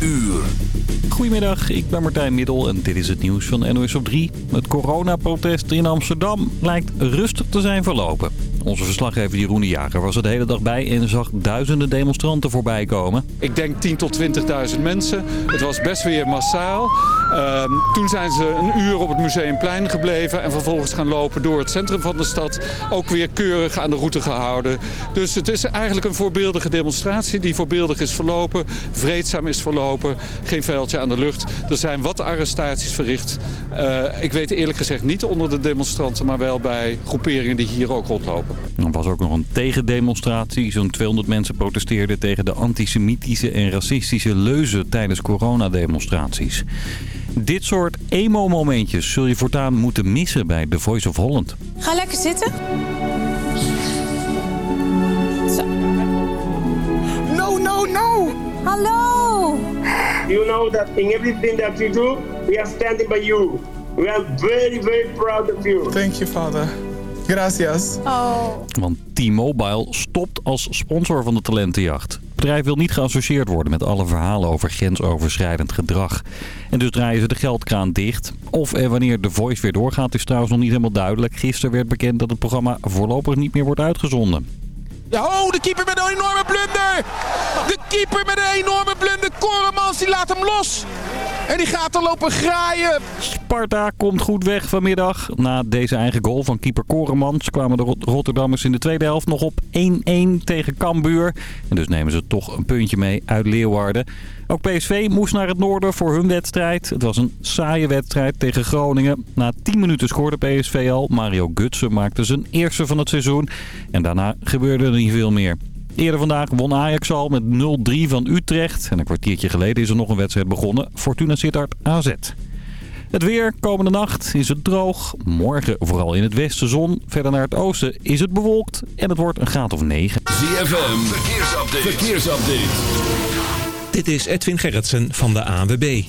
uur. Goedemiddag, ik ben Martijn Middel en dit is het nieuws van NOS op 3. Het coronaprotest in Amsterdam lijkt rustig te zijn verlopen. Onze verslaggever Jeroen de Jager was er de hele dag bij en zag duizenden demonstranten voorbij komen. Ik denk 10.000 tot 20.000 mensen. Het was best weer massaal. Ehm, toen zijn ze een uur op het Museumplein gebleven en vervolgens gaan lopen door het centrum van de stad. Ook weer keurig aan de route gehouden. Dus het is eigenlijk een voorbeeldige demonstratie die voorbeeldig is verlopen. Vreedzaam is verlopen. Geen vuiltje aan de lucht. Er zijn wat arrestaties verricht. Eh, ik weet eerlijk gezegd niet onder de demonstranten, maar wel bij groeperingen die hier ook rondlopen. Er was ook nog een tegendemonstratie. Zo'n 200 mensen protesteerden tegen de antisemitische en racistische leuzen tijdens coronademonstraties. Dit soort emo-momentjes zul je voortaan moeten missen bij The Voice of Holland. Ga lekker zitten. Zo. No, no, no! Hallo! You know that in everything that you do, we are standing by you. We are very, very proud of you. Thank you, Father. Gracias. Oh. Want T-Mobile stopt als sponsor van de talentenjacht. Het bedrijf wil niet geassocieerd worden met alle verhalen over grensoverschrijdend gedrag. En dus draaien ze de geldkraan dicht. Of en wanneer The Voice weer doorgaat is trouwens nog niet helemaal duidelijk. Gisteren werd bekend dat het programma voorlopig niet meer wordt uitgezonden. Ja, oh, de keeper met een enorme blunder. De keeper met een enorme blunder. Koremans, die laat hem los. En die gaat er lopen graaien. Sparta komt goed weg vanmiddag. Na deze eigen goal van keeper Koremans kwamen de Rot- Rotterdammers in de tweede helft nog op 1-1 tegen Cambuur. En dus nemen ze toch een puntje mee uit Leeuwarden. Ook PSV moest naar het noorden voor hun wedstrijd. Het was een saaie wedstrijd tegen Groningen. Na 10 minuten scoorde PSV al. Mario Gutsen maakte zijn eerste van het seizoen. En daarna gebeurde er niet veel meer. Eerder vandaag won Ajax al met 0-3 van Utrecht. En een kwartiertje geleden is er nog een wedstrijd begonnen. Fortuna Sittard AZ. Het weer, komende nacht is het droog. Morgen vooral in het westen zon. Verder naar het oosten is het bewolkt. En het wordt een graad of 9. ZFM, verkeersupdate. verkeersupdate. Dit is Edwin Gerritsen van de ANWB.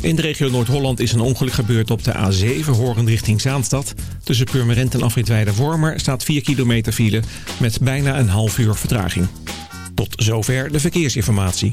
In de regio Noord-Holland is een ongeluk gebeurd op de A7 horend richting Zaanstad. Tussen Purmerend en Afritweide Wormer staat 4 kilometer file met bijna een half uur vertraging. Tot zover de verkeersinformatie.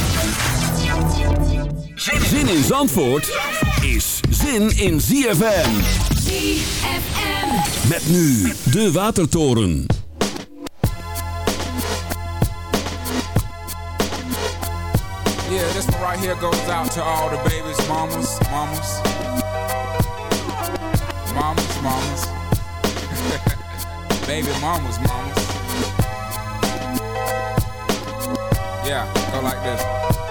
Zin in Zandvoort is zin in ZFM. ZFM. Met nu de Watertoren. Yeah, this one right here goes out to all the babies, mamas, mamas. Mamas, mamas. Baby mamas, mamas. Yeah, go like this.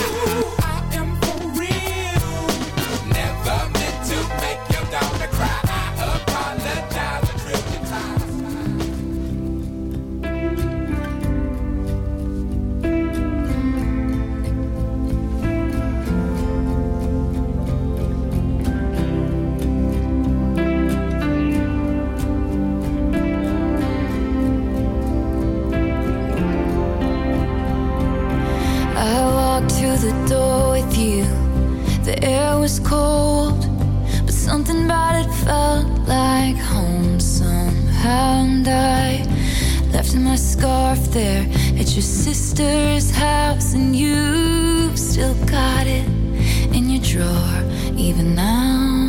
Was cold, but something about it felt like home somehow. And I left my scarf there at your sister's house, and you've still got it in your drawer, even now.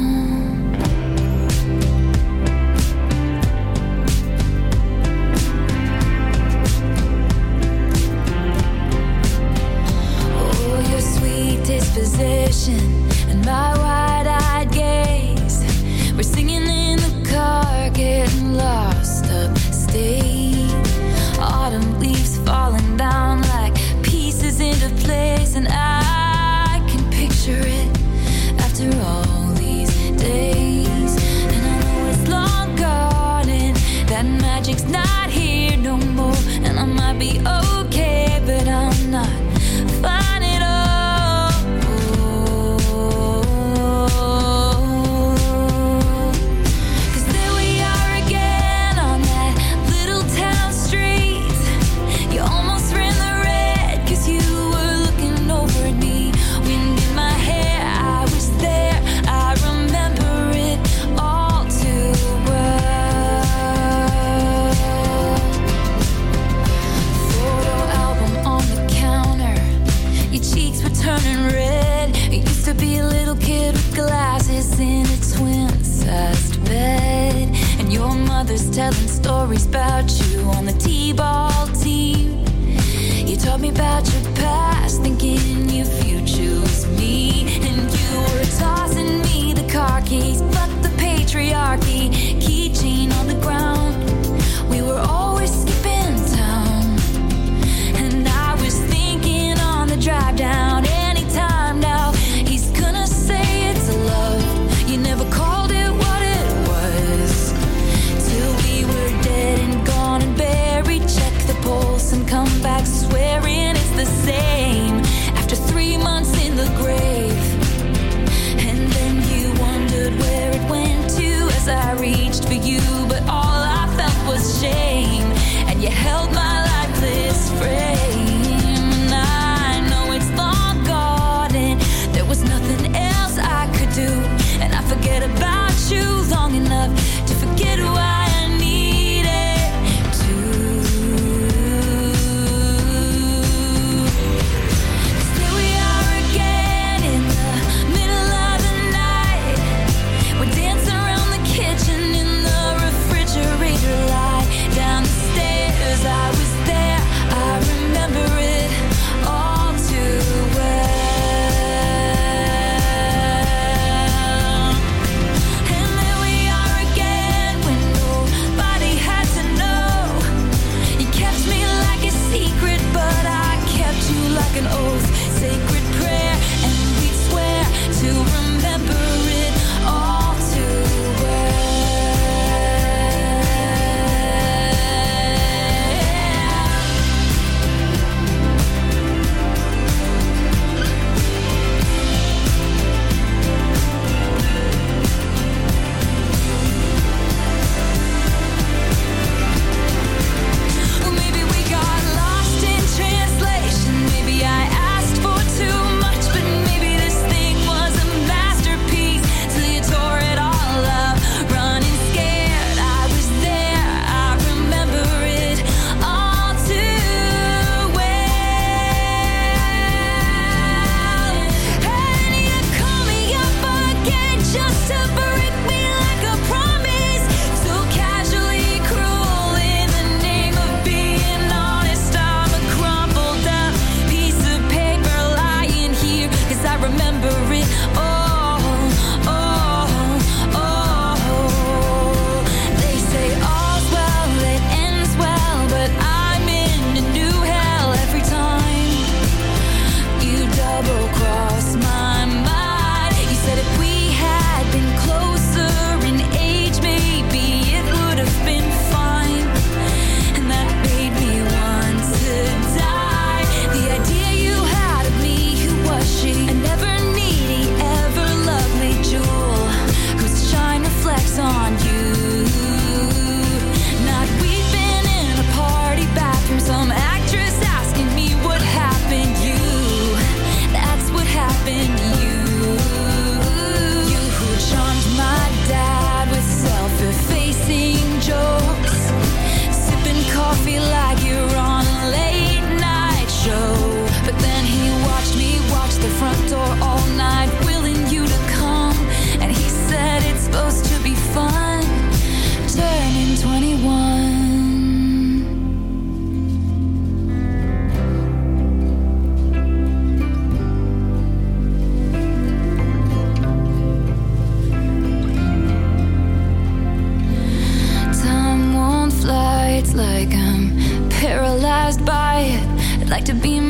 Oh, your sweet disposition my wide-eyed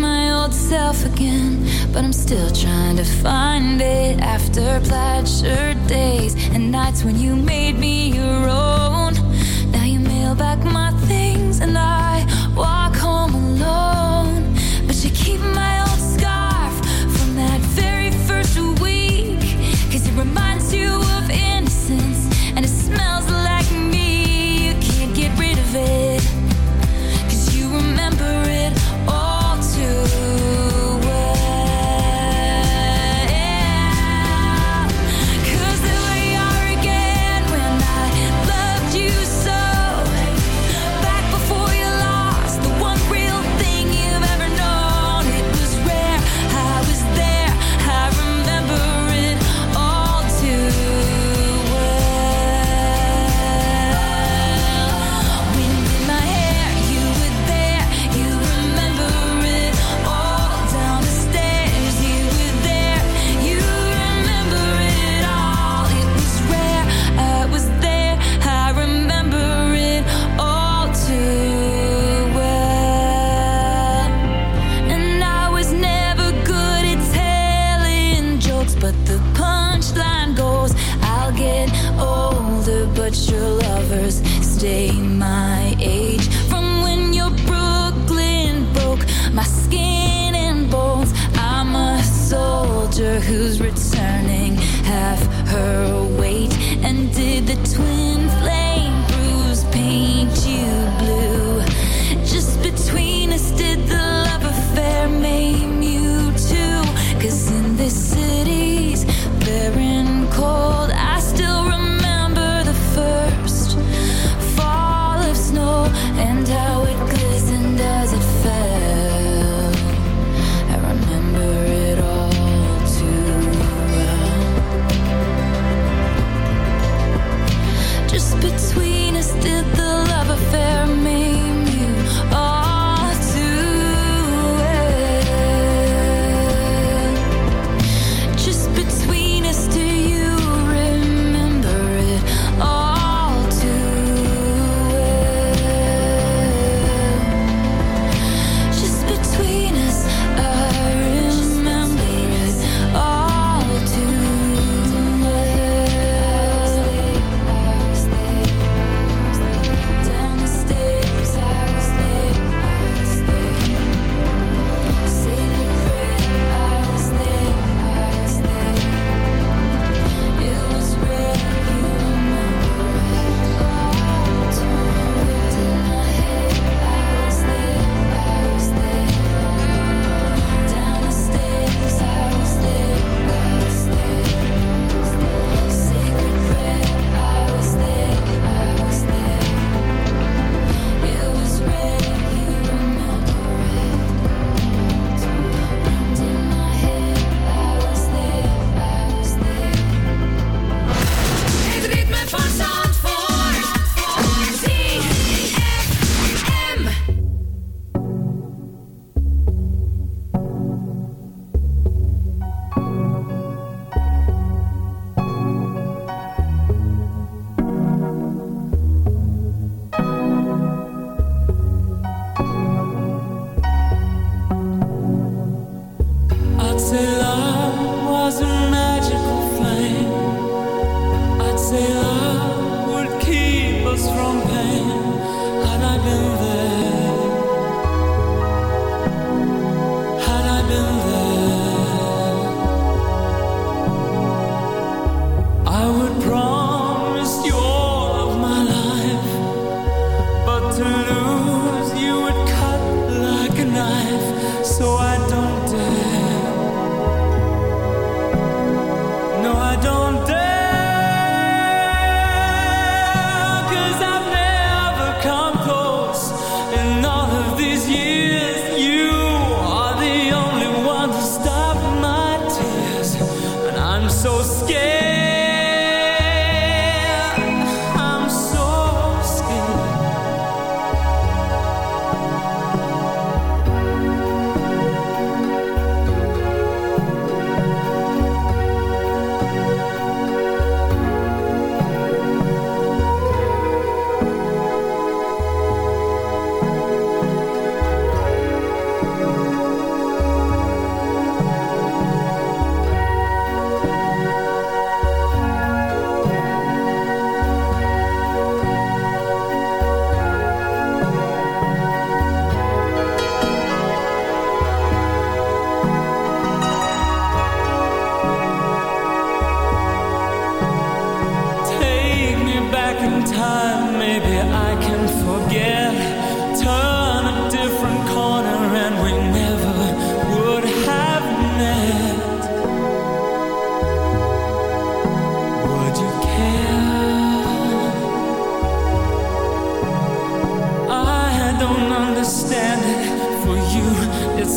my old self again, but I'm still trying to find it after plaid shirt days and nights when you made me your own. Now you mail back my things and I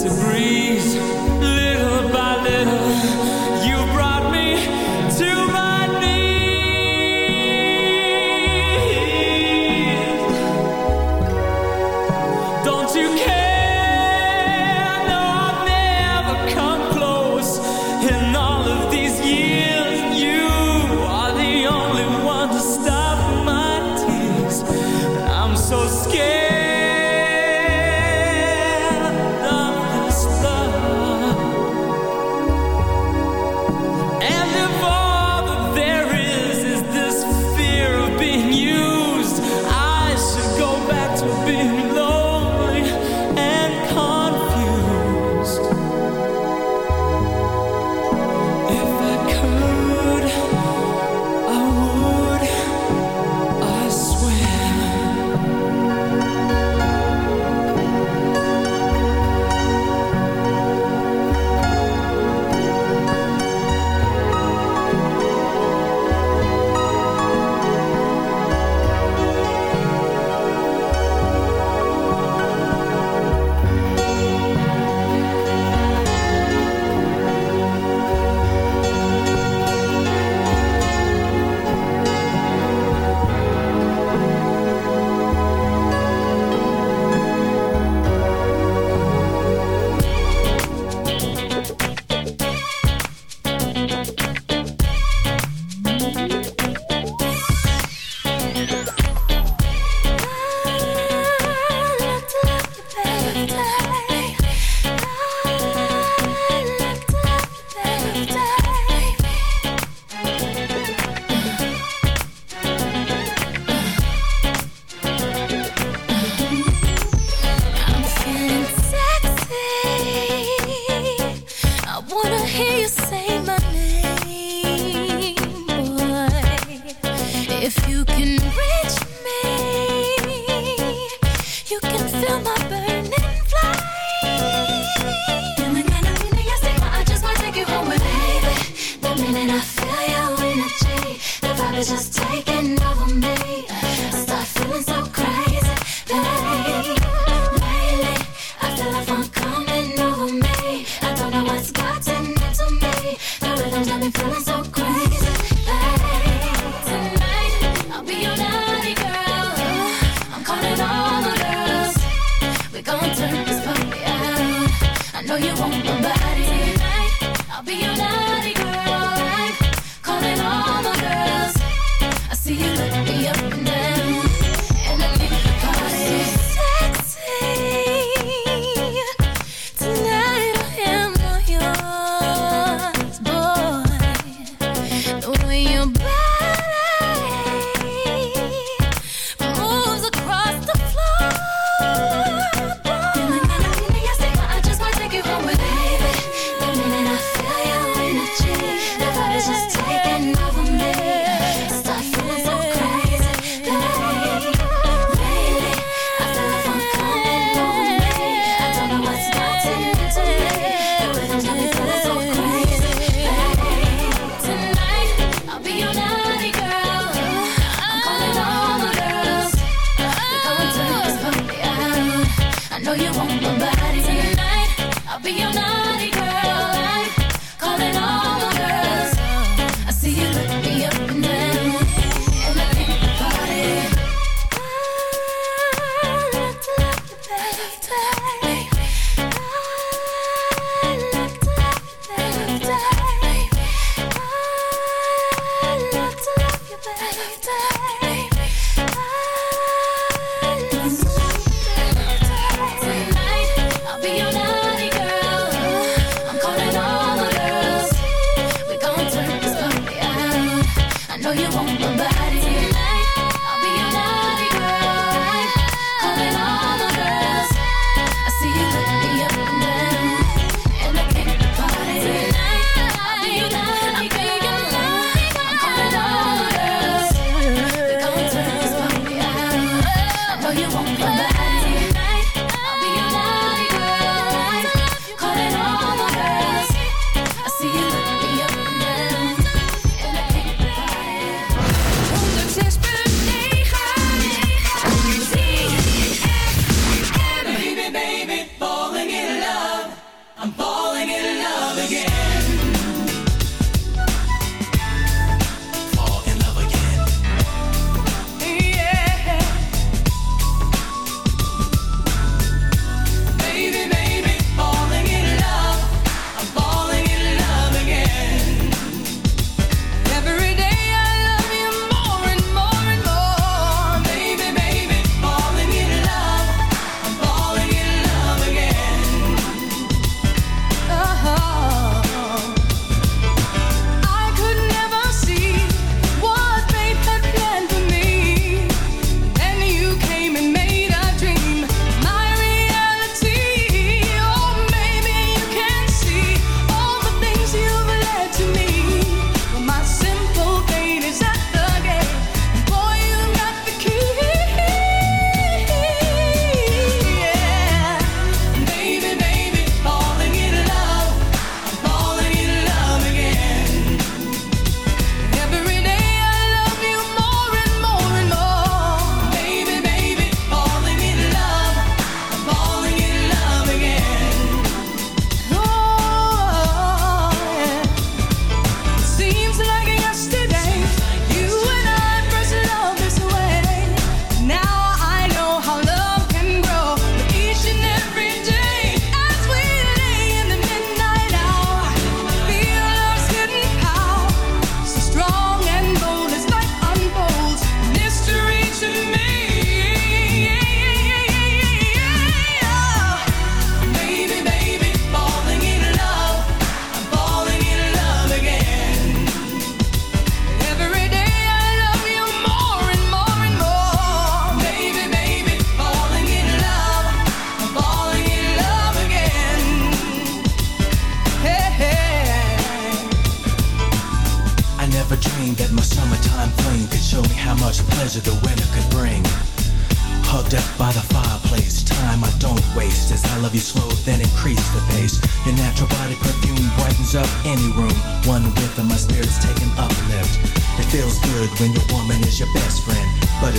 it's you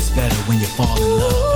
It's better when you fall in love.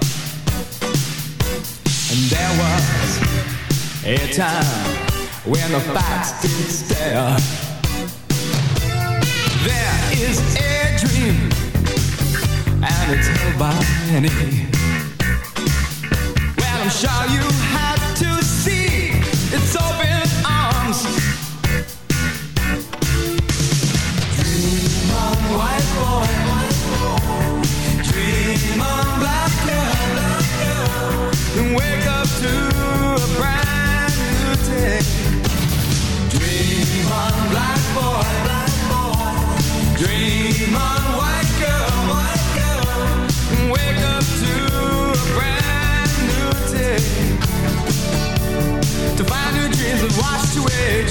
a time when the facts didn't stare. There is a dream, and it's held by many. Well, I'm sure you have.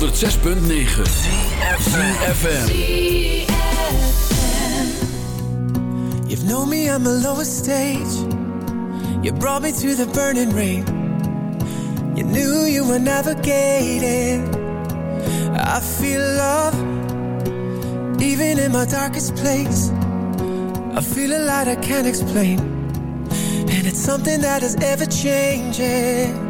106.9 CFFM You've known me on my lowest stage. You brought me through the burning rain. You knew you were navigating. I feel love, even in my darkest place. I feel a light I can't explain. And it's something that is ever changing.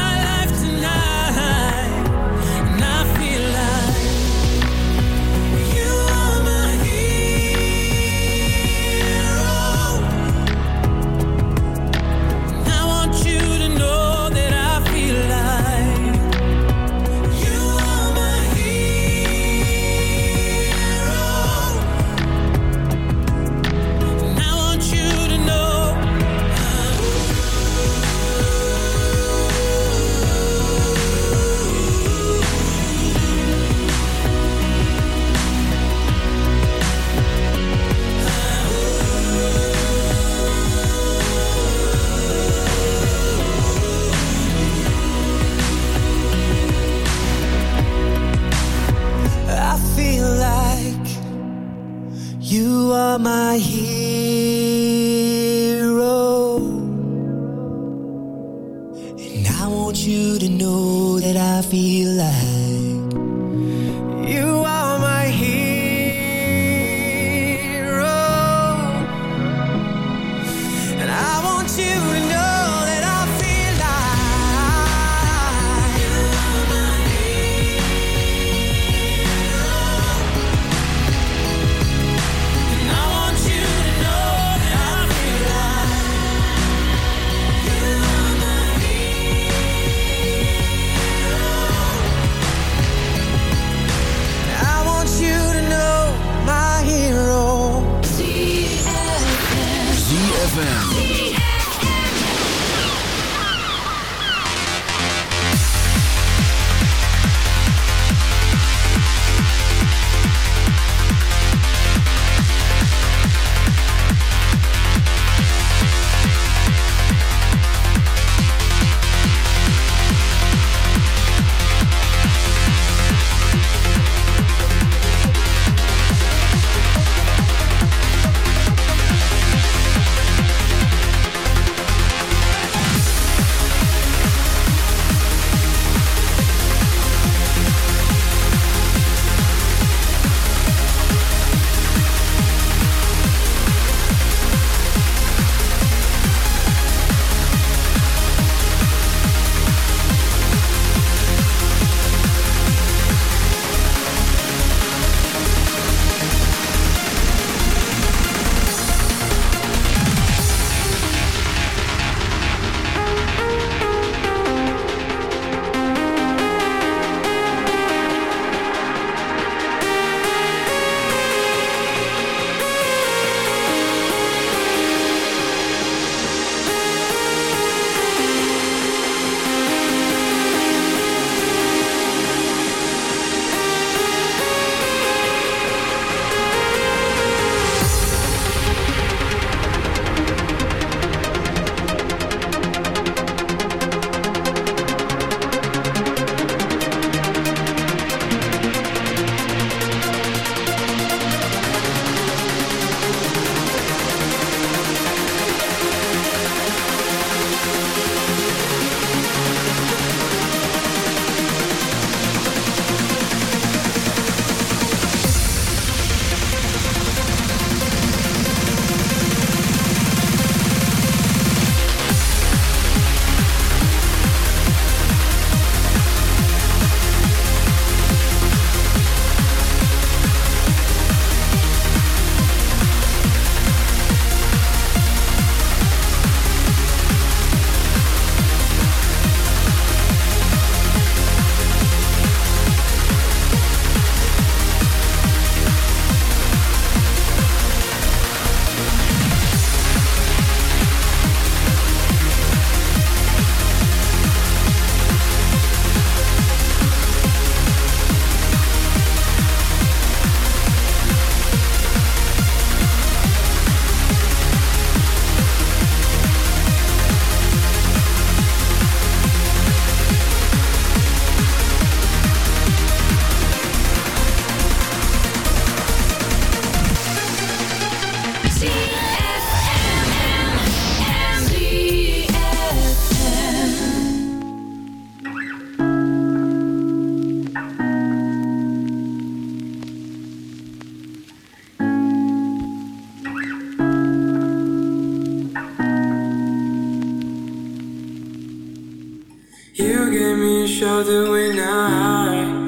you gave me a shelter when I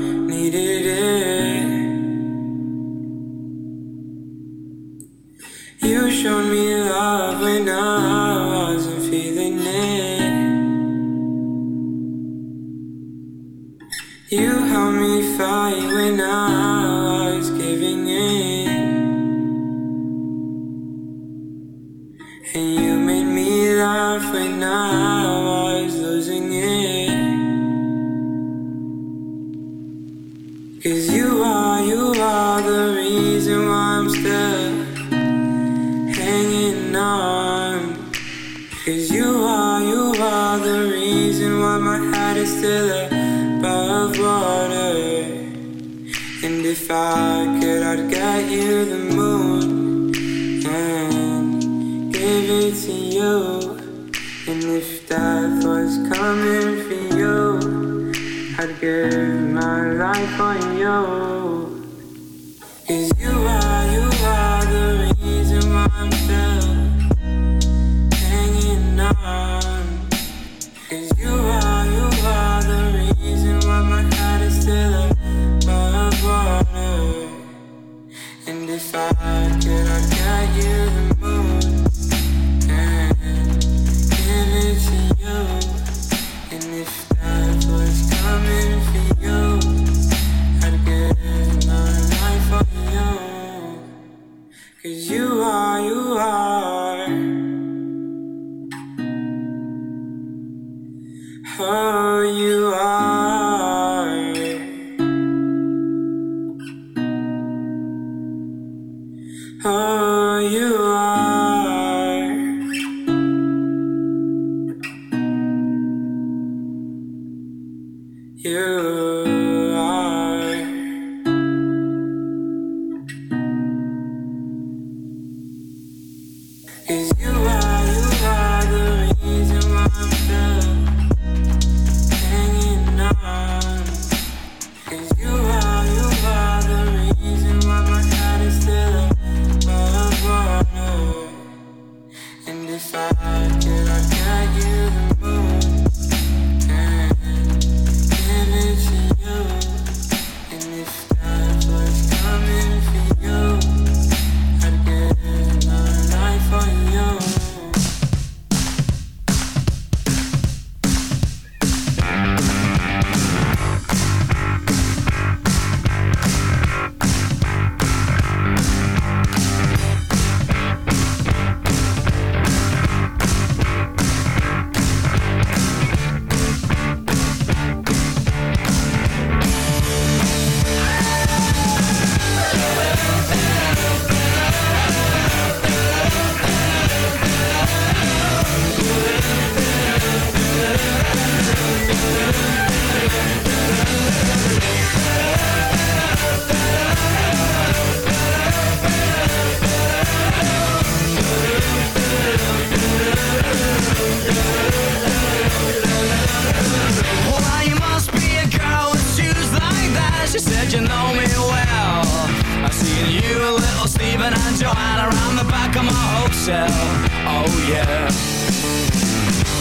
Oh, you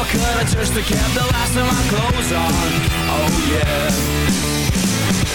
I could've just kept the last of my clothes on. Oh yeah.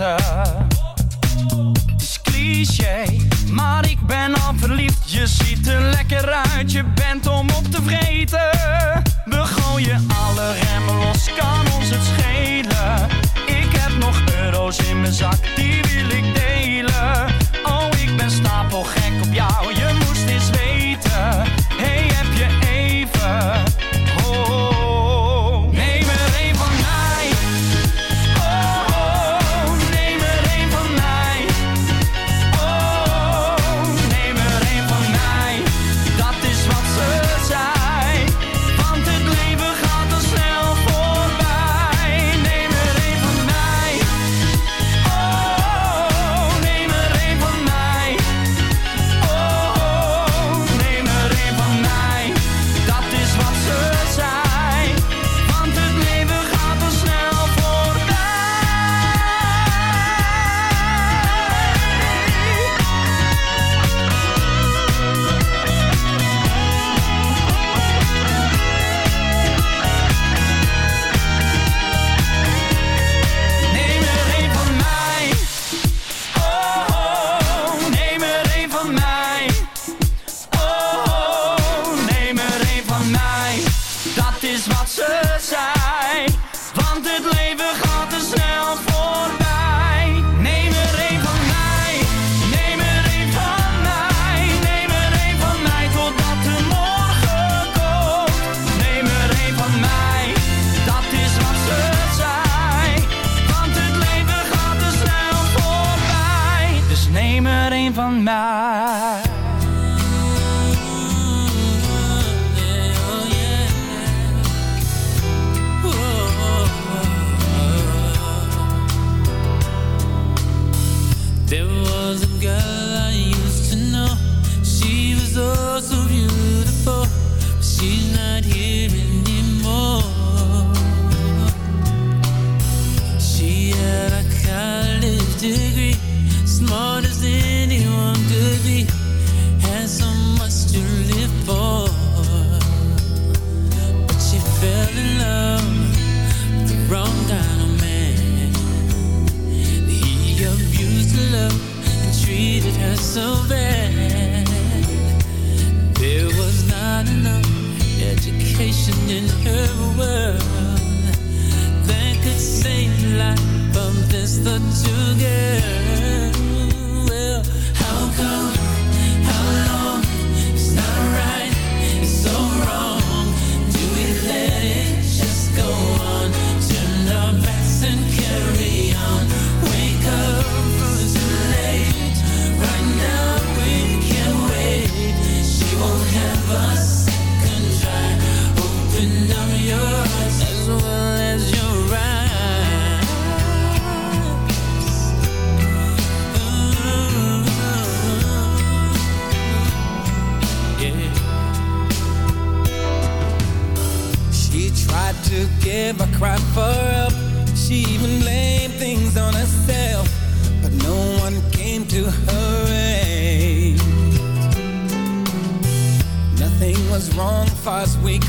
Vergeten.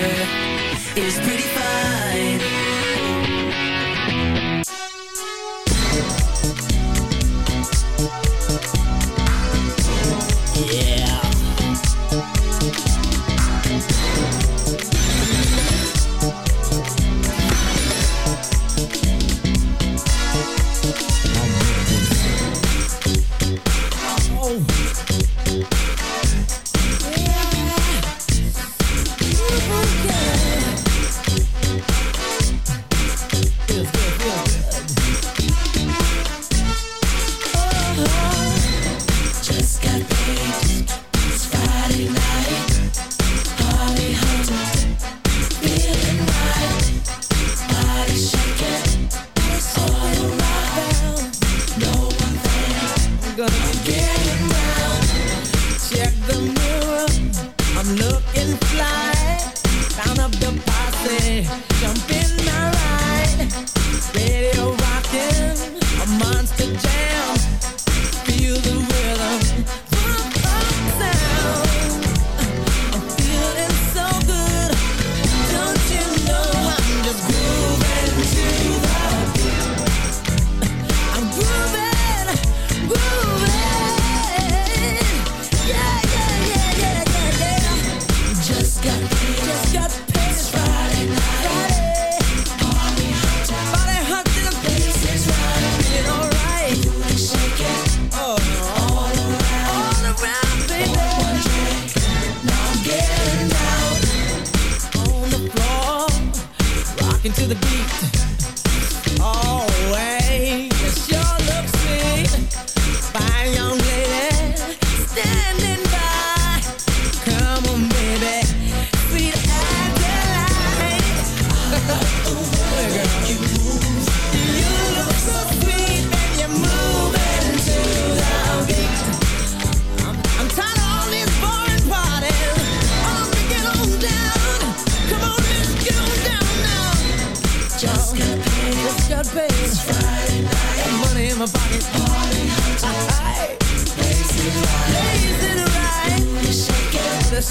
It's pretty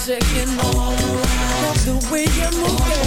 checking all around. The way you move.